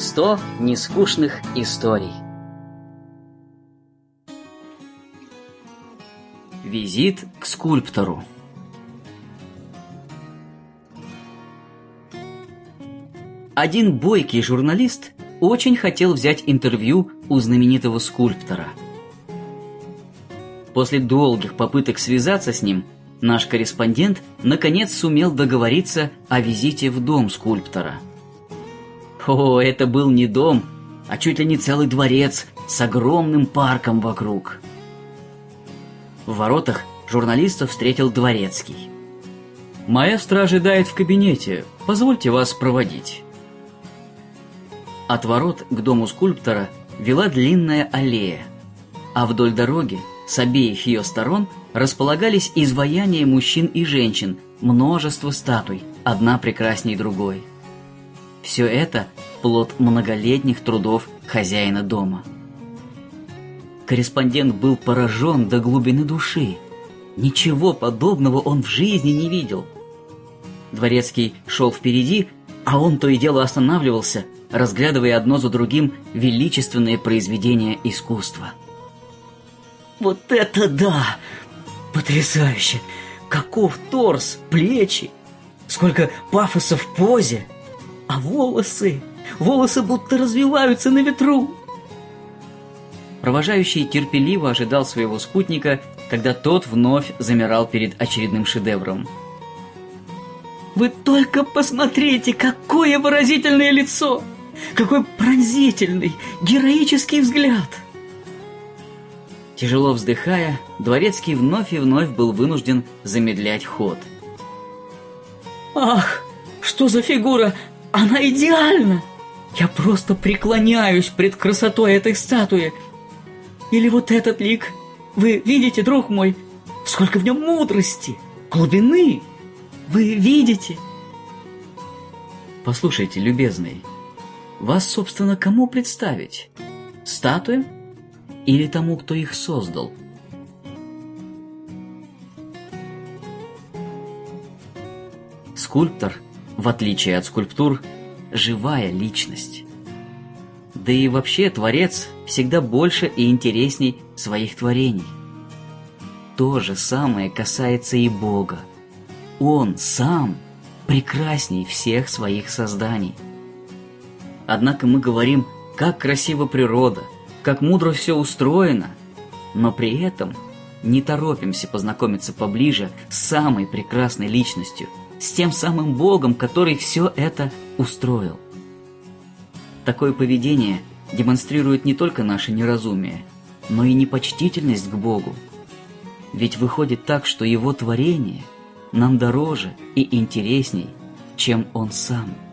100 нескучных историй. Визит к скульптору. Один бойкий журналист очень хотел взять интервью у знаменитого скульптора. После долгих попыток связаться с ним, наш корреспондент наконец сумел договориться о визите в дом скульптора. О, это был не дом, а чуть ли не целый дворец с огромным парком вокруг. В воротах журналистов встретил дворецкий. «Маэстро ожидает в кабинете. Позвольте вас проводить». От ворот к дому скульптора вела длинная аллея, а вдоль дороги с обеих ее сторон располагались изваяния мужчин и женщин, множество статуй, одна прекрасней другой. Все это – плод многолетних трудов хозяина дома. Корреспондент был поражен до глубины души. Ничего подобного он в жизни не видел. Дворецкий шел впереди, а он то и дело останавливался, разглядывая одно за другим величественные произведения искусства. «Вот это да! Потрясающе! Каков торс, плечи! Сколько пафоса в позе! А волосы! Волосы будто развиваются на ветру!» Провожающий терпеливо ожидал своего спутника, когда тот вновь замирал перед очередным шедевром. «Вы только посмотрите, какое выразительное лицо! Какой пронзительный, героический взгляд!» Тяжело вздыхая, Дворецкий вновь и вновь был вынужден замедлять ход. «Ах, что за фигура! Она идеальна! Я просто преклоняюсь пред красотой этой статуи! Или вот этот лик! Вы видите, друг мой, сколько в нем мудрости, глубины! Вы видите?» «Послушайте, любезный, вас, собственно, кому представить? Статуям или тому, кто их создал?» Скульптор, в отличие от скульптур, живая личность. Да и вообще Творец всегда больше и интересней своих творений. То же самое касается и Бога. Он сам прекрасней всех своих созданий. Однако мы говорим, как красива природа, как мудро все устроено, но при этом не торопимся познакомиться поближе с самой прекрасной личностью, с тем самым Богом, который все это устроил. Такое поведение демонстрирует не только наше неразумие, но и непочтительность к Богу. Ведь выходит так, что Его творение нам дороже и интересней, чем Он сам –